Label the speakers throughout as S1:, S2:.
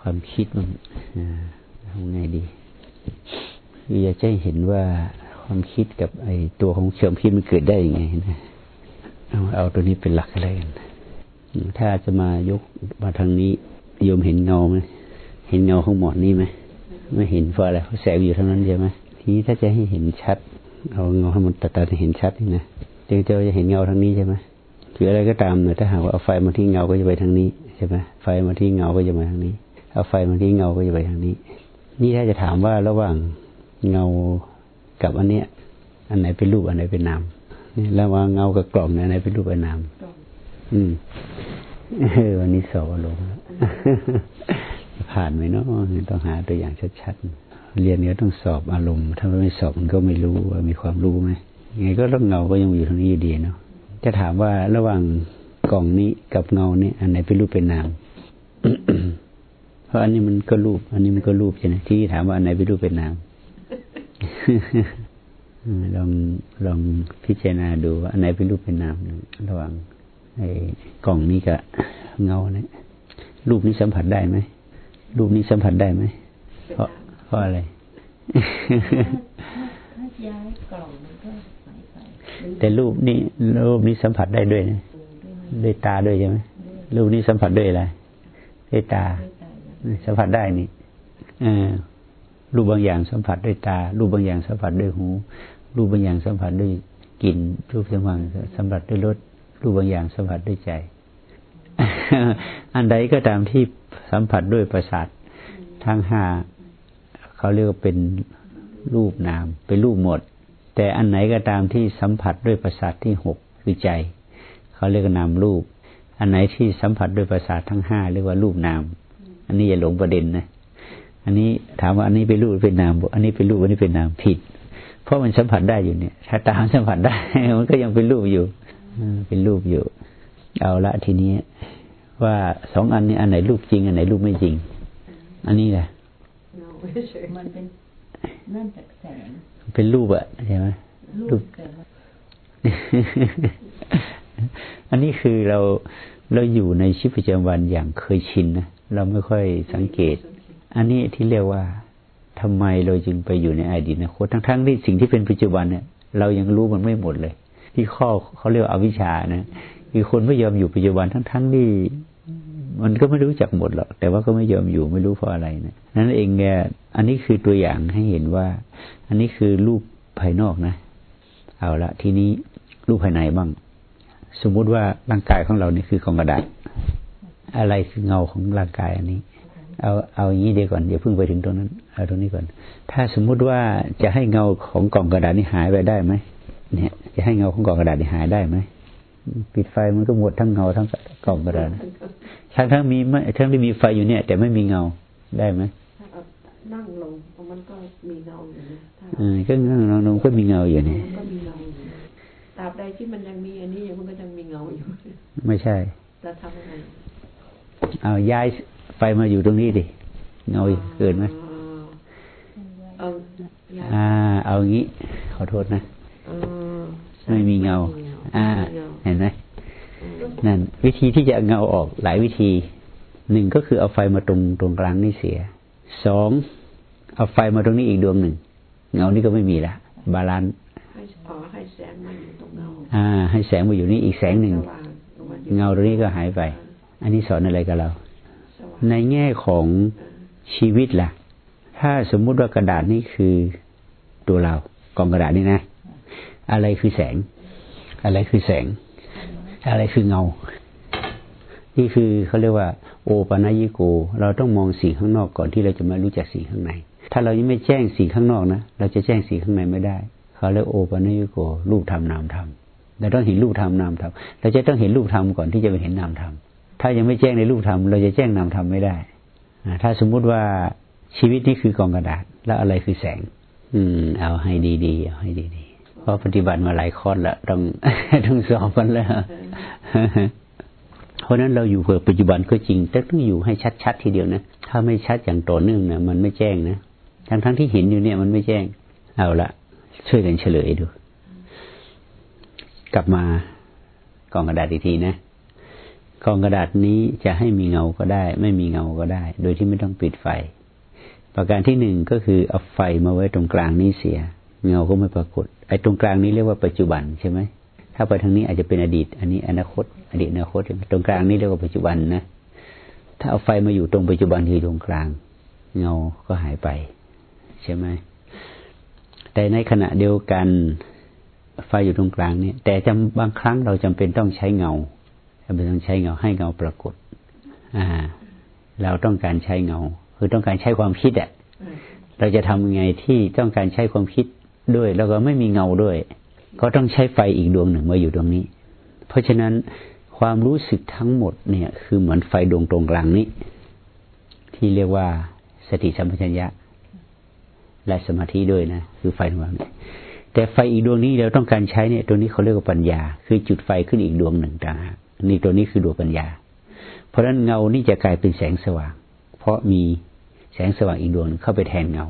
S1: ความคิดมันทำไงดีคืออยากจะเห็นว่าความคิดกับไอตัวของเชิงคิดมันเกิดได้ยังไงนะเอาเอาตัวนี้เป็นหลักอะไรกันถ้าจะมายกมาทางนี้โยมเห็นเงาไหมเห็นเงาของหมอนนี่ไหมไม่เห็นเพราะอะไรเพราะแสงอยู่ทางนั้นใช่ไหมทีนี้ถ้าจะให้เห็นชัด เอาเงาให้มันตัดๆเห็นชัดนี่นะจึงจะเห็นเงาทางนี้ใช่ไหม หรืออะไรก็ตามเนี่ยถ้าหากว่าเอาไฟมาที่เงาก็จะไปทางนี้ใช่ไหมไฟมาที่เงาก็จะมาทางนี้ เอาไฟมาที่เงาก็จะไปทางนี้ นี่ถ้าจะถามว่าระหว่างเงากับอันเนี้ย อันไหนเป็นรูปอันไหนเป็นนามนี่ระหว่างเงากับกล่องอันไหนเป็นรูปเป็นนามอืมวันนี้สอบอารมณ์ผ่านไหมเนาะต้องหาตัวอย่างชัดๆ เรียนเนี้ยต้องสอบอารมณ์ ถ้าไม่สอบมันก็ไม่รู้ว่ามีความรู้ไหมไงก็ต้องเงาก็ยังอยู่ตรงนี้อยู่ดีเนาะ จะถามว่าระหว่างกล่องนี้กับเงาเนี้อันไหนเป็นรูปเป็นนาม เพราะอันนี้มันก็รูป อันนี้มันก็รูปใช่ไหมที่ถามว่าอันไหนเป็นรูปเป็นนามลองลองพิจารณาดูว่าอันไหนเป็นรูปเป็นนามระหว่างไอ้กล่องนี้กับเงาเนี่ยรูปนี้สัมผัสได้ไหมรูปนี้สัมผัสได้ไหมเพราะเพราะอะไร
S2: ถ้าย้ายกล่อง
S1: แต่รูปนี้รูปนี้สัมผัสได้ด้วยนะด้วยตาด้วยใช่ไหมรูปนี้สัมผัสด้วยอะไรด้วยตา สัมผัสได้นี่รูปบางอย่างสัมผัสด้วยตา รูปบางอย่างสัมผัสด้วยหู รูปบางอย่างสัมผัสด้วยกลิ่น รูปสัมผัสสัมผัสด้วยรส รูปบางอย่างสัมผัสด้วยใจ อันใดก็ตามที่สัมผัสด้วยประสาททั้งห้าเขาเรียกว่าเป็นรูปนาม เป็นรูปหมด แต่อันไหนก็ตามที่สัมผัสด้วยประสาทที่หกคือใจ เขาเรียกนามรูป อันไหนที่สัมผัสด้วยประสาททั้งห้าเรียกว่ารูปนาม อันนี้อย่าหลงประเด็นนะ อันนี้ถามว่าอันนี้เป็นรูปเป็นนามบอกอันนี้เป็นรูปอันนี้เป็นนามผิด เพราะมันสัมผัสได้อยู่เนี่ย ถ้าตามสัมผัสได้ มันก็ยังเป็นรูปอยู่เป็นรูปอยู่ เอาละทีนี้ว่าสองอันนี้อันไหนรูปจริง อันไหนรูปไม่จริง อันนี้แหละ
S2: มันเป็นนั่นจากแสง
S1: เป็นรูปอะใช่ไหมรูปอันนี้คือเราเราอยู่ในชีวิตประจำวันอย่างเคยชินนะเราไม่ค่อยสังเกต อันนี้ที่เรียกว่าทำไมเราจึงไปอยู่ในอดีตนะโคทั้งทั้งที่สิ่งที่เป็นปัจจุบันเนี่ย เรายังรู้มันไม่หมดเลย ที่ข้อเขาเรียกอวิชชานะคือคนไม่ยอมอยู่ปัจจุบันทั้งทั้งที่ มันก็ไม่รู้จักหมดหรอก แต่ว่าก็ไม่ยอมอยู่ไม่รู้เพราะอะไรนะนั้นเองเนี่ยอันนี้คือตัวอย่างให้เห็นว่า อันนี้คือรูปภายนอกนะ เอาละทีนี้รูปภายในบ้าง สมมุติว่าร่างกายของเรานี่คือกองกระดาษ อะไรคือเงาของร่างกายอันนี้ เอาเอาอย่างนี้เดียวก่อนอย่าเพิ่งไปถึงตรงนั้นเอาตรงนี้ก่อน ถ้าสมมุติว่าจะให้เงาของกล่องกระดาษนี้หายไปได้ไหมเนี่ย จะให้เงาของกล่องกระดาษนี้หายได้ไหมปิดไฟมันก็หมดทั้งเงาทั้งกล่องกระดาษ ทั้งทั้งมีไม่ทั้งที่มีไฟอยู่เนี่ย แต่ไม่มีเงาได้ไหม
S2: นั่งลงมันก็มีเงาอยู่นะ
S1: อ่าก็นั่งลงก็มีเงาอยู่เนี่ย
S2: ก็มีเงาอยู่ตราบใดที่มันยังมีอันนี้มันก็ยังมีเงาอยู่
S1: ไม่ใช่
S2: จะทำยังไง
S1: เอาย้ายไฟมาอยู่ตรงนี้ดิเงาเกินไหม
S2: เอา
S1: อ่า เอางี้ ขอโทษนะไม่มีเงา อ่า เห็นไหม นั่นวิธีที่จะเงาออกหลายวิธีหนึ่งก็คือเอาไฟมาตรงตรงกลางนี่เสียสองเอาไฟมาตรงนี้อีกดวงหนึ่ง เงานี้ก็ไม่มีละ balance
S2: ให้แสงมาอยู่ตรงเงา
S1: อ่า ให้แสงมาอยู่นี่อีกแสงหนึ่งเงาตรงนี้ก็หายไป อันนี้สอนอะไรกับเรา ในแง่ของชีวิตล่ะ ถ้าสมมุติว่ากระดาษนี่คือตัวเรากองกระดาษนี่นะ อะไรคือแสง อะไรคือแสง อะไรคือเงา นี่คือเขาเรียกว่า โอปนัญิโก เราต้องมองสิ่งข้างนอกก่อนที่เราจะมารู้จักสิ่งข้างใน ถ้าเรายังไม่แจ้งสิ่งข้างนอกนะ เราจะแจ้งสิ่งข้างในไม่ได้เขาเรียกโอปนัญิโก รูปธรรมนามธรรมเราต้องเห็นรูปธรรมนามธรรมเราจะต้องเห็นรูปธรรมก่อนที่จะไปเห็นนามธรรม ถ้ายังไม่แจ้งในรูปธรรมเราจะแจ้งนามธรรมไม่ได้ ถ้าสมมุติว่าชีวิตนี้คือกองกระดาษ แล้วอะไรคือแสง อืม เอาให้ดีๆเอาให้ดีๆ เพราะปฏิบัติมาหลายข้อแล้วต้องต้องสอบกันแล้วเพราะนั้นเราอยู่เพื่อปัจจุบันก็จริง แต่ต้องอยู่ให้ชัดๆทีเดียวนะถ้าไม่ชัดอย่างต่อเนื่องนะมันไม่แจ้งนะทั้งทั้งที่เห็นอยู่เนี่ยมันไม่แจ้ง เอาละช่วยกันเฉลยดู กลับมากล่องกระดาษอีกทีนะกองกระดาษนี้จะให้มีเงาก็ได้ ไม่มีเงาก็ได้ โดยที่ไม่ต้องปิดไฟ ประการที่หนึ่งก็คือเอาไฟมาไว้ตรงกลางนี้เสีย เงาก็ไม่ปรากฏ ไอ้ตรงกลางนี้เรียกว่าปัจจุบันใช่ไหมถ้าไปทางนี้อาจจะเป็นอดีต อันนี้อนาคต อดีตอนาคต ตรงกลางนี้เรียกว่าปัจจุบันนะ ถ้าเอาไฟมาอยู่ตรงปัจจุบันคือตรงกลาง เงาก็หายไป ใช่ไหมแต่ในขณะเดียวกันไฟอยู่ตรงกลางเนี่ย แต่จำบางครั้งเราจำเป็นต้องใช้เงาจำเป็นต้องใช้เงาให้เงาปรากฏ อ่า เราต้องการใช้เงา คือต้องการใช้ความคิดอะเราจะทำยังไงที่ต้องการใช้ความคิด ด้วย แล้วก็ไม่มีเงาด้วยก็ต้องใช้ไฟอีกดวงหนึ่งมาอยู่ตรงนี้ เพราะฉะนั้นความรู้สึกทั้งหมดเนี่ยคือเหมือนไฟดวงตรงกลางนี้ ที่เรียกว่าสติสัมปชัญญะ และสมาธิด้วยนะ คือไฟดวงนี้แต่ไฟอีกดวงนี้เราต้องการใช้เนี่ยตัวนี้เขาเรียกว่าปัญญา คือจุดไฟขึ้นอีกดวงหนึ่งต่างหากนี่ตัวนี้คือดวงปัญญา เพราะฉะนั้นเงานี่จะกลายเป็นแสงสว่าง เพราะมีแสงสว่างอีกดวงเข้าไปแทนเงา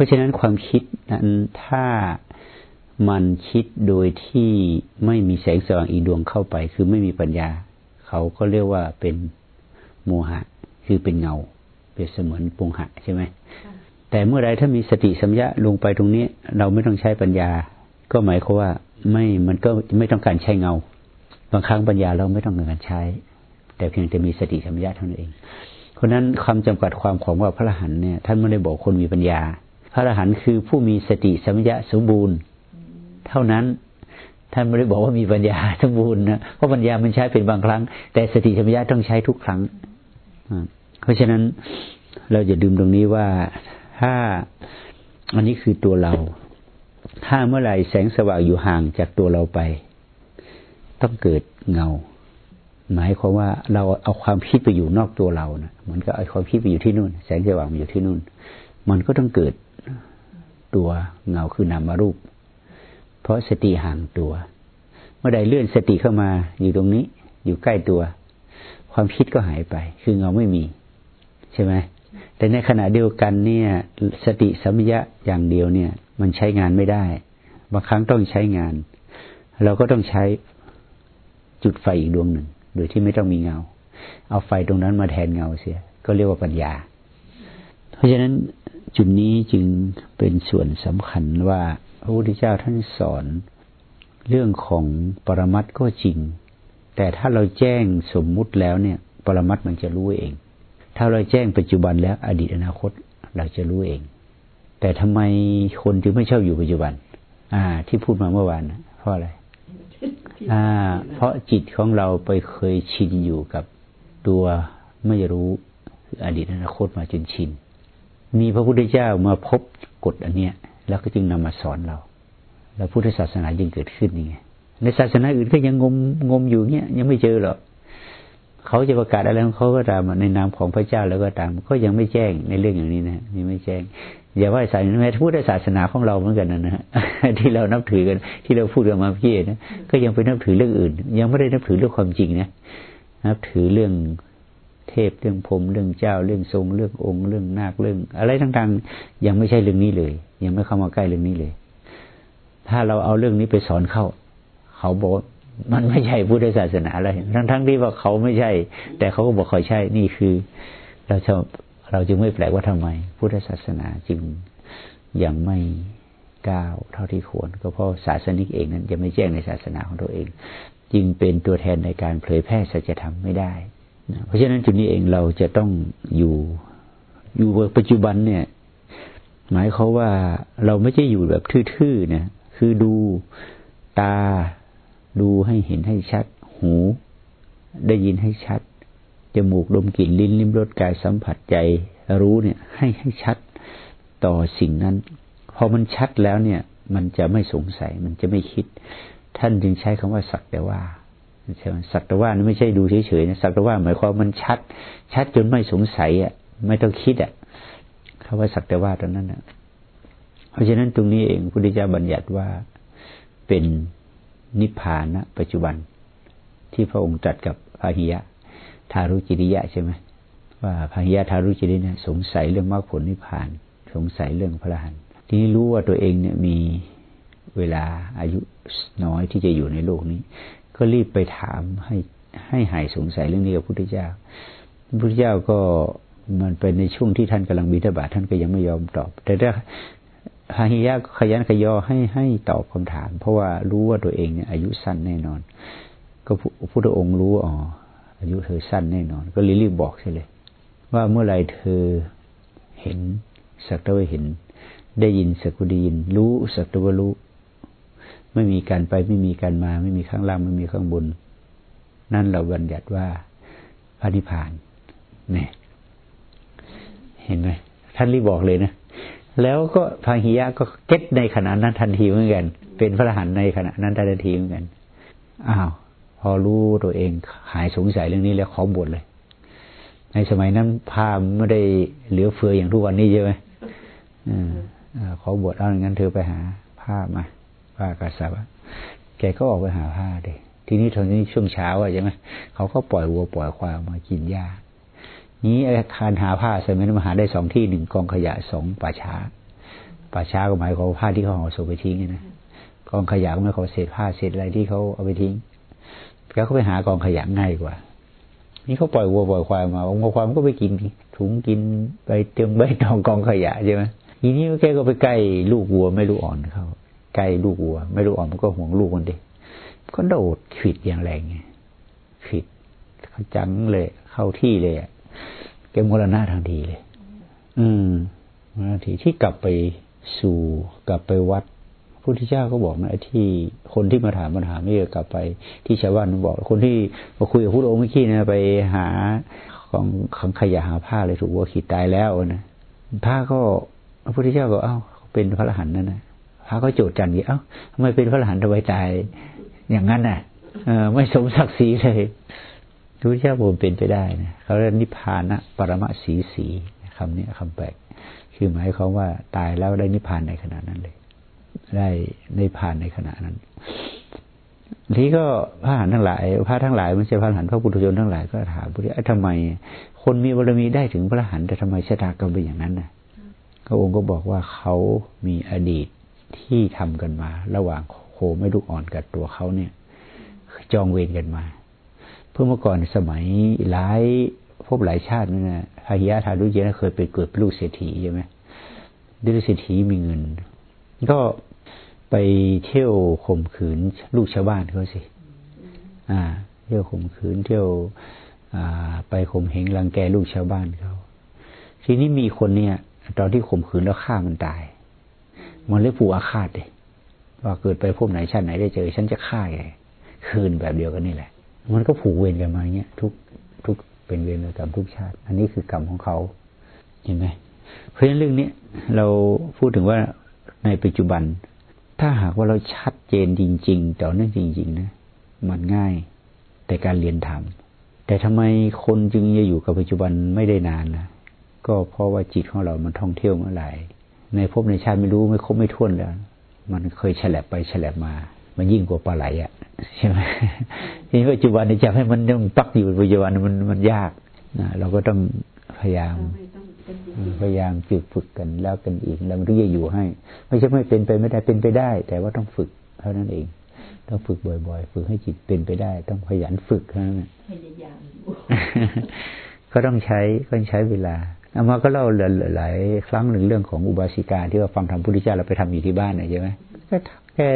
S1: ราะฉะนั้นความคิดนั้นถ้ามันคิดโดยที่ไม่มีแสงสว่างอีดวงเข้าไป คือไม่มีปัญญา เขาก็เรียกว่าเป็นโมหะ คือเป็นเงาเป็นเสมือนปุงหะใช่ไหมแต่เมื่อไรถ้ามีสติสัมยาลงไปตรงนี้ เราไม่ต้องใช้ปัญญา ก็หมายความว่าไม่มันก็ไม่ต้องการใช้เงา บางครั้งปัญญาเราไม่ต้องการใช้ แต่เพียงแต่มีสติสัมยาเท่านั้นเอง เพราะนั้นความจำกัดความของว่าพระอรหันต์เนี่ย ท่านไม่ได้บอกคนมีปัญญา พระอรหันต์คือผู้มีสติสัมยาสมบูรณ์ เท่านั้น ท่านไม่ได้บอกว่ามีปัญญาสมบูรณ์นะเพราะปัญญามันใช้เป็นบางครั้ง แต่สติสัมยาต้องใช้ทุกครั้งเพราะฉะนั้นเราจะดื่มตรงนี้ว่าถ้าอันนี้คือตัวเรา ถ้าเมื่อไหร่แสงสว่างอยู่ห่างจากตัวเราไป ต้องเกิดเงา หมายความว่าเราเอาความคิดไปอยู่นอกตัวเรานะเหมือนกับเอาความคิดไปอยู่ที่นู่น แสงสว่างอยู่ที่นู่น มันก็ต้องเกิด ตัวเงาคือนามรูป เพราะสติห่างตัว เมื่อใดเลื่อนสติเข้ามาอยู่ตรงนี้ อยู่ใกล้ตัว ความคิดก็หายไป คือเงาไม่มี ใช่ไหมแต่ในขณะเดียวกันเนี่ย สติสัมยะอย่างเดียวเนี่ย มันใช้งานไม่ได้ บางครั้งต้องใช้งาน เราก็ต้องใช้จุดไฟอีกดวงหนึ่ง โดยที่ไม่ต้องมีเงา เอาไฟตรงนั้นมาแทนเงาเสีย ก็เรียกว่าปัญญา เพราะฉะนั้น จุดนี้จึงเป็นส่วนสำคัญว่าพระพุทธเจ้าท่านสอน เรื่องของปรมัตก็จริง แต่ถ้าเราแจ้งสมมุติแล้วเนี่ย ปรมัตมันจะรู้เอง ถ้าเราแจ้งปัจจุบันแล้ว อดีตอนาคตเราจะรู้เอง แต่ทำไมคนจึงไม่ชอบอยู่ปัจจุบัน อ่า ที่พูดมาเมื่อวานเพราะอะไรอ่า เพราะจิตของเราไปเคยชินอยู่กับตัวไม่รู้อดีตอนาคตมาจนชิน มีพระพุทธเจ้ามาพบกฎอันเนี้ย แล้วก็จึงนำมาสอนเรา แล้วพุทธศาสนาจึงเกิดขึ้นนี่ไงในศาสนาอื่นก็ยังงมงมอยู่เนี้ยยังไม่เจอหรอกเขาจะประกาศอะไรของเขาก็ตามในนามของพระเจ้าแล้วก็ตาม ก็ยังไม่แจ้งในเรื่องอย่างนี้นะนี่ไม่แจ้งอย่าว่าศาสนาแม้พุทธศาสนาของเราเหมือนกันนะฮะที่เรานับถือกันที่เราพูดกันมาพี่นะก็ยังไปนับถือเรื่องอื่น ยังไม่ได้นับถือเรื่องความจริงนะนับถือเรื่อง เทพเรื่องพรมเรื่องเจ้าเรื่องทรงเรื่ององค์เรื่องนาคเรื่อง อะไรต่างๆ ยังไม่ใช่เรื่องนี้เลย ยังไม่เข้ามาใกล้เรื่องนี้เลย ถ้าเราเอาเรื่องนี้ไปสอนเข้า เขาบอกมันไม่ใช่พุทธศาสนาอะไรทั้งทั้งที่ว่าเขาไม่ใช่ แต่เขาก็บอกเขาใช่นี่คือ เราจะเราจึงไม่แปลกว่าทำไม พุทธศาสนาจึงยังไม่ก้าวเท่าที่ควร ก็เพราะศาสนิกเองนั้นจะไม่แจ้งในศาสนาของตัวเอง จึงเป็นตัวแทนในการเผยแพร่สัจธรรมไม่ได้ เพราะฉะนั้นจุดนี้เองเราจะต้องอยู่อยู่ปัจจุบันเนี่ย หมายเขาว่าเราไม่ใช่อยู่แบบทื่อๆนะคือดูตาดูให้เห็นให้ชัด หู ได้ยินให้ชัดจมูกดมกลิ่นลิ้นลิ้มรสกายสัมผัสใจรู้เนี่ย ให้ให้ชัดต่อสิ่งนั้นพอมันชัดแล้วเนี่ย มันจะไม่สงสัยมันจะไม่คิด ท่านจึงใช้คำว่าสักแต่ว่า ใช่ไหมสักแต่ว่านี่ไม่ใช่ดูเฉยๆนะสักแต่ว่าหมายความมันชัด ชัดจนไม่สงสัยอะ ไม่ต้องคิดอะคำว่าสักแต่ว่าตรงนั้นอะ เพราะฉะนั้นตรงนี้เองพุทธเจ้าบัญญัติว่าเป็นนิพพานะปัจจุบัน ที่พระองค์ตรัสกับพาหิยะ ทารุจิริยะใช่ไหมว่าพาหิยะทารุจิริยะสงสัยเรื่องมรรคผลนิพพาน สงสัยเรื่องพระหันทีนี้รู้ว่าตัวเองเนี่ยมีเวลาอายุน้อยที่จะอยู่ในโลกนี้ ก็รีบไปถามให้ให้หายสงสัยเรื่องนี้กับพระพุทธเจ้าพระพุทธเจ้าก็มันเป็นในช่วงที่ท่านกำลังบิณฑบาตท่านก็ยังไม่ยอมตอบ แต่ถ้าฮาฮิยะขยันขยอให้ให้ตอบคำถาม เพราะว่ารู้ว่าตัวเองเนี่ยอายุสั้นแน่นอน ก็พระพุทธองค์รู้อ๋ออายุเธอสั้นแน่นอน ก็รีบบอกเลย ว่าเมื่อไรเธอเห็นสักตะวเห็น ได้ยินสักดียิน รู้สักตะวรู้ ไม่มีการไปไม่มีการมา ไม่มีข้างล่างไม่มีข้างบน นั่นเราบัญญัติว่าพระนิพพานเนี่ยเห็นไหมท่านรีบบอกเลยนะแล้วก็พาหิยะก็เก็ตในขณะนั้นทันทีเหมือนกัน เป็นพระอรหันต์ในขณะนั้นทันทีเหมือนกันอ้าวพอรู้ตัวเองหายสงสัยเรื่องนี้แล้วขอบวชเลย ในสมัยนั้นพาไม่ได้เหลือเฟืออย่างทุกวันนี้ใช่ไหมอขอบวชเอาอย่างนั้นเธอไปหาผ้ามา ผ้ากาสาวะแกก็ออกไปหาผ้าเด็ทีนี้ตอนนี้ช่วงเช้าอะใช่ไหมเขาก็ปล่อยวัวปล่อยควายมากินหญ้านี้อาคารหาผ้าสมัยนั้นมาหาได้สองที่หนึ่งกองขยะสองป่าช้าป่าช้าก็หมายความผ้าที่เขาห่อศพไปทิ้งนะกองขยะก็หมายควาเศษผ้าเศษอะไรที่เขาเอาไปทิ้งแล้วเขาไปหากองขยะง่ายกว่า นี่เขาปล่อยวัวปล่อยควายมาวัวควายมันก็ไปกินถุงกินไปเต็มใบตองกองขยะใช่ไหมทีนี้แกก็ไปใกล้ลูกวัวไม่รู้อ่อนเขา ใกล้ลูกวัว ไม่รู้อ่อนมันก็ห่วงลูกมันดิก็โดดขิดอย่างแรงไงขิดเขาจังเลย เข้าที่เลยอแกมรณะทันทีเลย อืมมรณะทีที่กลับไปสู่กลับไปวัดพระพุทธเจ้าก็บอกนะที่คนที่มาถามปัญหาไม่กลับไป ที่ชาวบ้านบอก คนที่มาคุยกับพระองค์เมื่อกี้นะไปหาของขังขยะหาผ้าเลยถูกวัวขีดตายแล้วนะผ้าก็พระพุทธเจ้าก็เอ้าเป็นพระอรหันต์นั่นนะ ระก็โจทย์จันทร์เอ้าทำไมเป็นพระอรหันต์ทำไมตายอย่างนั้นน่ะเออไม่สมศักดิ์ศรีเลยพระพุทธเจ้าบอกเป็นไปได้นะเขาเรียกนิพพานะปรมสีสีคำนี้คำแปลกคือหมายความว่าตายแล้วได้นิพพานในขณะนั้นเลย ได้นิพพานในขณะนั้นทีก็พระหันทั้งหลายพระทั้งหลายไม่ใช่พระหันพระปุถุชนทั้งหลายก็ถามพระทำไม คนมีบารมีได้ถึงพระหันแต่ทำไมชะตากรรมเป็นอย่างนั้นนะพระองค์ก็บอกว่าเขามีอดีต ที่ทำกันมา ระหว่างโคไม่ลูกอ่อนกับตัวเขาเนี่ยจองเวรกันมา เพื่อเมื่อก่อนสมัยหลายพบหลายชาตินี่นะพาหิยะทาดุเยนะเคยไปเกิดเป็นลูกเศรษฐีใช่ไหมด้วยเศรษฐีมีเงิน ก็ไปเที่ยวข่มขืนลูกชาวบ้านเขาสิ อ่า เที่ยวข่มขืนเที่ยว อ่า ไปข่มเหงรังแกลูกชาวบ้านเขา ทีนี้มีคนเนี่ย ตอนที่ข่มขืนแล้วฆ่ามันตาย มันเลยผูกอาฆาตเลยว่าเกิดไปพบไหนชาติไหนได้เจอ ฉันจะฆ่าแกคืนแบบเดียวกันนี่แหละ มันก็ผูกเวรกันมาเงี้ยทุกทุกเป็นเวรกรรมทุกชาติ อันนี้คือกรรมของเขาเห็นไหมเพราะฉะนั้นเรื่องนี้เราพูดถึงว่าในปัจจุบัน ถ้าหากว่าเราชัดเจนจริง ๆ ต่อเนื่องจริง ๆ นะ มันง่ายแต่การเรียนทำแต่ทำไมคนจึงจะอยู่กับปัจจุบันไม่ได้นานนะก็เพราะว่าจิตของเรามันท่องเที่ยวเมื่อไหร่ ในภพในชาติไม่รู้ไม่ครบไม่ท้วนแล้วมันเคยฉลบไปฉลบมา มันยิ่งกว่าปลาไหลอะใช่ไหมทีนี้ปัจจุบันนี่จะให้มันยังปักอยู่ปัจจุบันมันมันยากนะเราก็ต้องพยายามพยายามฝึกฝึกกันแล้วกันอีกแล้วมันถึงจะอยู่ให้ ไม่ใช่ไม่เป็นไปไม่ได้เป็นไปได้ แต่ว่าต้องฝึกเท่านั้นเอง ต้องฝึกบ่อยๆ ฝึกให้จิตเป็นไปได้ ต้องขยันฝึกเท่านั้นพยายามก็ต้องใช้ก็ใช้เวลา อามาก็เล่าหลายครั้งหนึ่งเรื่องของอุบาสิกาที่ว่าฟังธรรมพุทธเจ้าเราไปทำอยู่ที่บ้านนะใช่ไหมก็แค่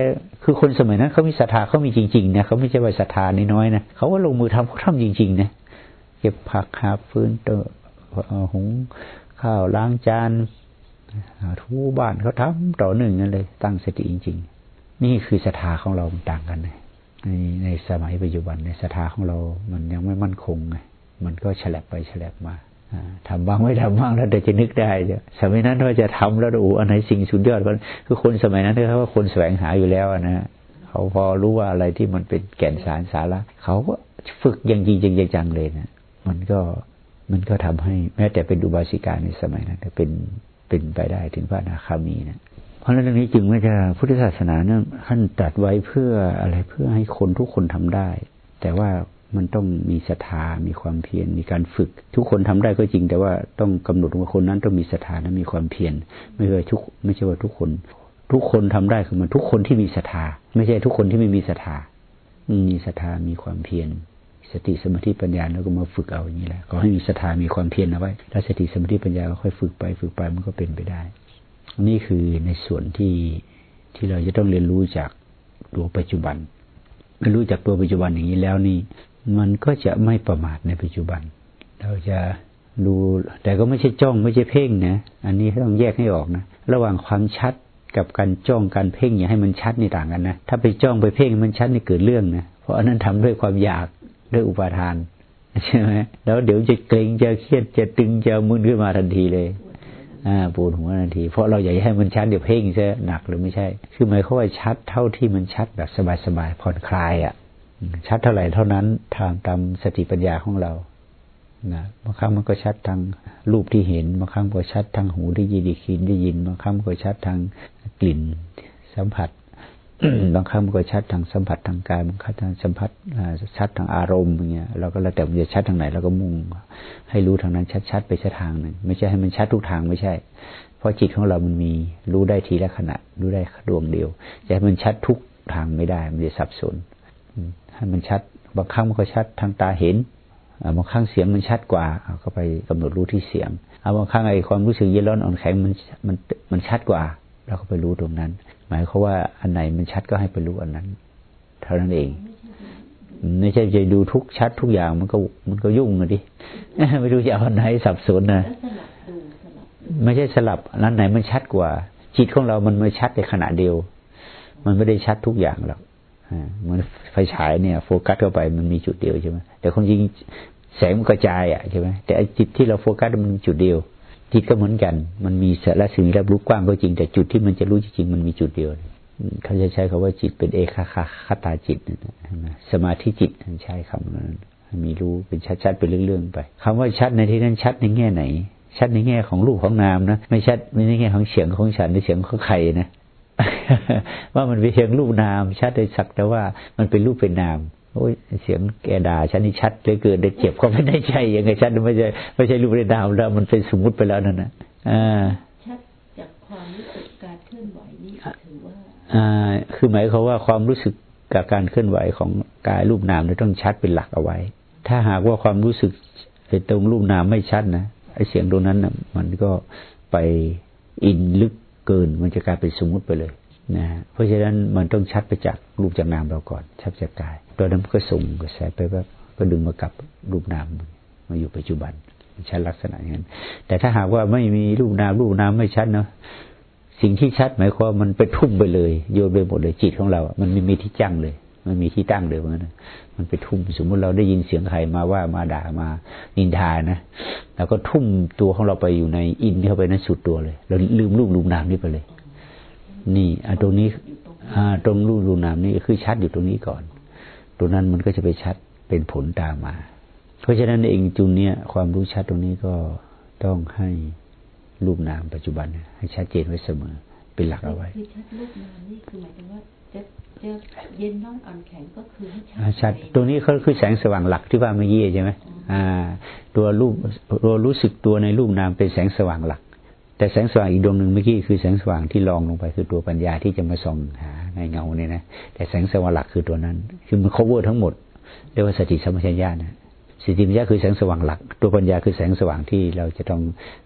S1: คือคนสมัยนั้นเขามีศรัทธาเขามีจริงๆนะเขาไม่ใช่ว่าศรัทธาน้อยๆนะเขาก็ลงมือทำเขาทำจริงๆนะเก็บผักหาฟื้นเตอหุงข้าวล้างจานทูบ้านเขาทำต่อหนึ่งนั่นเลย ตั้งสติจริง ๆ นี่คือศรัทธาของเราต่างกันนะในในสมัยปัจจุบันในศรัทธาของเรา มันยังไม่มั่นคงไงมันก็ฉลับไปฉลับมา ทำบ้างไม่ทำบ้างแล้วแต่จะนึกได้เนี่ยสมัยนั้นว่าจะทำแล้วโอ้อันไหนสิ่งสุดยอดกันคือคนสมัยนั้นเขาว่าคนแสวงหาอยู่แล้วนะเขาพอรู้ว่าอะไรที่มันเป็นแก่นสารสาระเขาก็ฝึกอย่างจริงงจังเลยนะมันก็มันก็ทำให้แม้แต่เป็นอุบาสิกาในสมัยนั้นเป็นเป็นไปได้ถึงพระนาคามีนะเพราะฉะนั้นเรื่องนี้จึงไม่ใช่พุทธศาสนาเนี่ยท่านตัดไว้เพื่ออะไรเพื่อให้คนทุกคนทำได้ แต่ว่า มันต้องมีศรัทธา มีความเพียร มีการฝึก ทุกคนทำได้ก็จริง แต่ว่าต้องกำหนดว่าคนนั้นต้องมีศรัทธาและมีความเพียร ไม่ใช่ทุก ไม่ใช่ว่าทุกคน ทุกคนทำได้คือมันทุกคนที่มีศรัทธา ไม่ใช่ทุกคนที่ไม่มีศรัทธา มีศรัทธา มีความเพียร สติสมาธิปัญญาแล้วก็มาฝึกเอาอย่างนี้แหละขอให้มีศรัทธา มีความเพียรเอาไว้ถ้าสติสมาธิปัญญาก็ค่อยฝึกไปฝึกไปมันก็เป็นไปได้ นี่คือในส่วนที่ที่เราจะต้องเรียนรู้จากตัวปัจจุบันเมื่อรู้จากตัวปัจจุบันอย่างนี้แล้วนี่ มันก็จะไม่ประมาทในปัจจุบัน เราจะดูแต่ก็ไม่ใช่จ้องไม่ใช่เพ่งนะอันนี้ต้องแยกให้ออกนะ ระหว่างความชัดกับการจ้องการเพ่งอย่าให้มันชัดนี่ต่างกันนะถ้าไปจ้องไปเพ่งมันชัดนี่เกิดเรื่องนะเพราะอันนั้นทำด้วยความอยากด้วยอุปาทานใช่ไหมแล้วเดี๋ยวจะเกรงจะเครียดจะตึงจะมึนขึ้นมาทันทีเลยอ่าปวดหัวทันที เพราะเราอยากให้มันชัดเดี๋ยวเพ่งซะหนักหรือไม่ใช่ คือหมายความว่าชัดเท่าที่มันชัดแบบสบายๆผ่อนคลายอะ ชัดเท่าไหร่เท่านั้นทางตามสติปัญญาของเรานะบางครั้งมันก็ชัดทางรูปที่เห็นบางครั้งก็ชัดทางหูได้ยินได้ยินได้ยินบางครั้งก็ชัดทางกลิ่นสัมผัสบางครั้งมันก็ชัดทางสัมผัสทางกายบางครั้งทางสัมผัสชัดทางอารมณ์อย่างเงี้ยเราก็แล้วแต่มันจะชัดทางไหนเราก็มุ่ง ให้รู้ทางนั้นชัดๆไปชัดทางหนึ่งไม่ใช่ให้มันชัดทุกทางไม่ใช่ เพราะจิตของเรามันมีรู้ได้ทีละขณะ รู้ได้ดวงเดียวจะให้มันชัดทุกทางไม่ได้มันจะสับสน ให้มันชัด บางครั้งมันก็ชัดทางตาเห็นบางครั้งเสียงมันชัดกว่าเก็ไปกำหนดรู้ที่เสียงเอาบางครั้งไอ้ความรู้สึกเย็นร้อนอ่อนแข็งมันมันมันชัดกว่าเราก็ไปรู้ตรงนั้น หมายเขาว่าอันไหนมันชัดก็ให้ไปรู้อันนั้น เท่านั้นเองไม่ใช่จะดูทุกชัดทุกอย่างมันก็มันก็ยุ่งเลยดิไม่รู้จะเอาอันไหนสับสนนะไม่ใช่สลับอันไหนมันชัดกว่า จิตของเรามันไม่ชัดในขณะเดียว มันไม่ได้ชัดทุกอย่างหรอก เหมือนไฟฉายเนี่ย โฟกัสเข้าไปมันมีจุดเดียวใช่ไหมแต่ความจริงแสงมันกระจายอะใช่ไหมแต่จิตที่เราโฟกัสมันจุดเดียว จิตก็เหมือนกัน มันมีสาระสิ่งรับรู้กว้างก็จริง แต่จุดที่มันจะรู้จริงมันมีจุดเดียวเขาจะใช้คาว่าจิตเป็นเอกคาคตาจิตสมาธิจิตใช้คำนั้นมีรู้เป็นชัดๆเป็นเรื่องๆไปคำว่าชัดในที่นั้นชัดในแง่ไหน ชัดในแง่ของรูปของนามนะ ไม่ชัดในแง่ของเสียงของฉันในเสียงของใครนะ ว่ามันเป็นเพียงรูปนามชัดได้สักแต่ว่ามันเป็นรูปเป็นนามโอ้ยเสียงแกด่าฉันนี่ชัดเลยเกินได้เจ็บก็ไม่ได้ใจยังไงชัดไม่ใช่ไม่ใช่รูปเป็นนามแล้ว มันเป็นสมมุติไปแล้วนั่นนะอ่า
S2: ชัดจากความรู้สึกการเคลื่อนไหวนี่ถือว่า
S1: อ่าคือหมายความว่าความรู้สึกกับการเคลื่อนไหวของกายรูปนามเนี่ยต้องชัดเป็นหลักเอาไว้ ถ้าหากว่าความรู้สึกไอ้ตรงรูปนามไม่ชัดนะไอ้เสียงตรงนั้นนะมันก็ไปอินลึก เกินมันจะกลายเป็นสมมุติไปเลยนะเพราะฉะนั้นมันต้องชัดไปจากรูปจากนามเราก่อน ชัดจากกายตัวนั้นก็ส่งกระแสไปแบบก็ดึงมากับรูปนามมาอยู่ปัจจุบันชัดลักษณะอย่างนั้นแต่ถ้าหากว่าไม่มีรูปนามรูปนามไม่ชัดเนาะสิ่งที่ชัดหมายความมันไปทุ่มไปเลย โยนไปหมดเลยจิตของเรา มันไม่มีที่จังเลย มันมีที่ตั้งเลยเพราะนั้นมันไปทุ่มสมมุติเราได้ยินเสียงใครมาว่ามาด่ามานินทานะแล้วก็ทุ่มตัวของเราไปอยู่ในอินเข้าไปในสุดตัวเลย เราลืมรูปลืมนามนี่ไปเลย นี่อตรงนี้อตรงรูปรูนามนี่คือชัดอยู่ตรงนี้ก่อน ตรงนั้นมันก็จะไปชัดเป็นผลตามมา เพราะฉะนั้นเองจุนเนี้ยความรู้ชัดตรงนี้ก็ต้องให้รูปนามปัจจุบันให้ชัดเจนไว้เสมอ เป็นหลักเอาไว้
S2: ชัดรูปนามนี่คือหมายถึงว่า จะจะเย็นร้อนอ่อนแข็งก็คือให้
S1: ชัดตรงนี้เขาคือแสงสว่างหลักที่ว่าเมื่อกี้ใช่ไหมอ่า ตัวรูปตัวรู้สึกตัวในรูปนามเป็นแสงสว่างหลัก แต่แสงสว่างอีกดวงหนึ่งเมื่อกี้คือแสงสว่างที่ลองลงไปคือตัวปัญญาที่จะมาส่องหาในเงาเนี่ยนะแต่แสงสว่างหลักคือตัวนั้น คือมัน cover ทั้งหมดเรียกว่าสติสัมปชัญญะนะสติสัมปชัญญะคือแสงสว่างหลัก ตัวปัญญาคือแสงสว่างที่เราจะต้อง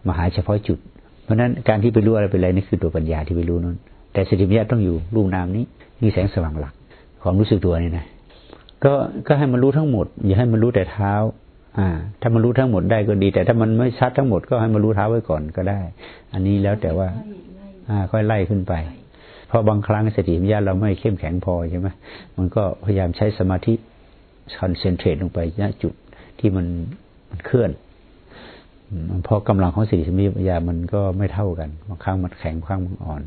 S1: มาหาเฉพาะจุด เพราะฉะนั้นการที่ไปรู้อะไรเป็นอะไรนี่คือตัวปัญญาที่ไปรู้นั้นแต่สติสัมปชัญญะต้องอยู่รูปนามนี้ นี่แสงสว่างหลัก ความรู้สึกตัวนี่นะก็ก็ให้มันรู้ทั้งหมด อย่าให้มันรู้แต่เท้า อ่า ถ้ามันรู้ทั้งหมดได้ก็ดี แต่ถ้ามันไม่ชัดทั้งหมดก็ให้มันรู้เท้าไว้ก่อนก็ได้ อันนี้แล้วแต่ว่า อ่า ค่อยไล่ขึ้นไป เพราะบางครั้งสติปัญญาเราไม่เข้มแข็งพอใช่ไหมมันก็พยายามใช้สมาธิคอนเซนเทรตลงไปณจุดที่มันมันเคลื่อนพอกำลังของสติสัมปชัญญะมันก็ไม่เท่ากันบางครั้งมันแข็งบางครั้งมันอ่อน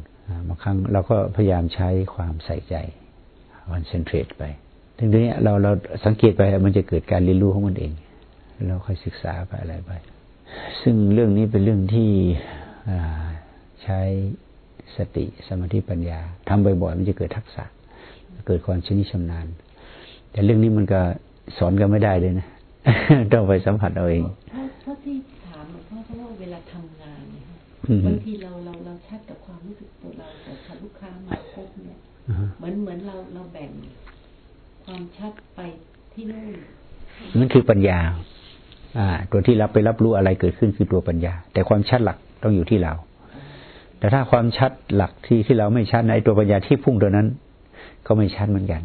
S1: บางครั้งเราก็พยายามใช้ความใส่ใจคอนเซนเทรตไปทีนี้เราเราสังเกตไปมันจะเกิดการเรียนรู้ของมันเอง เราค่อยศึกษาไปอะไรไป ซึ่งเรื่องนี้เป็นเรื่องที่ใช้สติสมาธิปัญญาทำบ่อยๆมันจะเกิดทักษะ เกิดความชนิชำนาญ แต่เรื่องนี้มันก็สอนกันไม่ได้เลยนะต้องไปสัมผัสเอาเอง
S2: เพราะที่ถามหลวงพ่อเพราะว่าเวลาทำงานเนี่ยบางทีเราเราเราชัดกับความรู้สึกตัว เราแต่ถ้าลูกค้ามาพบเนี่ยเหมือนเหมือนเราเราแบ่งความชัดไปที่นู่น
S1: นั่นคือปัญญา อ่า ตัวที่รับไปรับรู้อะไรเกิดขึ้นคือตัวปัญญา แต่ความชัดหลักต้องอยู่ที่เรา แต่ถ้าความชัดหลักที่ที่เราไม่ชัดในตัวปัญญาที่พุ่งตัวนั้น ก็ไม่ชัดเหมือนกัน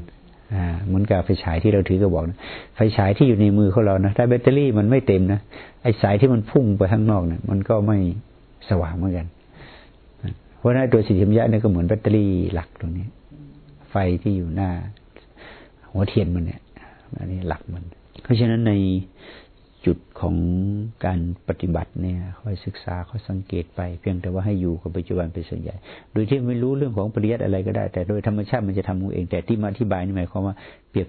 S1: อ่าเหมือนกับไฟฉายที่เราถือก็บอกนะไฟฉายที่อยู่ในมือของเรานะถ้าแบตเตอรี่มันไม่เต็มนะไอ้สายที่มันพุ่งไปข้างนอกเนี่ยมันก็ไม่สว่างเหมือนกัน เพราะนั้นตัวสิทธิมยะเนี่ยก็เหมือนแบตเตอรี่หลักตรงนี้ ไฟที่อยู่หน้า หัวเทียนมันเนี่ยอันนี้หลักมัน เพราะฉะนั้นในจุดของการปฏิบัติเนี่ยค่อยศึกษาค่อยสังเกตไป เพียงแต่ว่าให้อยู่กับปัจจุบันเป็นส่วนใหญ่ โดยที่ไม่รู้เรื่องของปริยัติอะไรก็ได้ แต่โดยธรรมชาติมันจะทำขอเอง แต่ที่มาอธิบายนี่หมายความว่าเปรียบ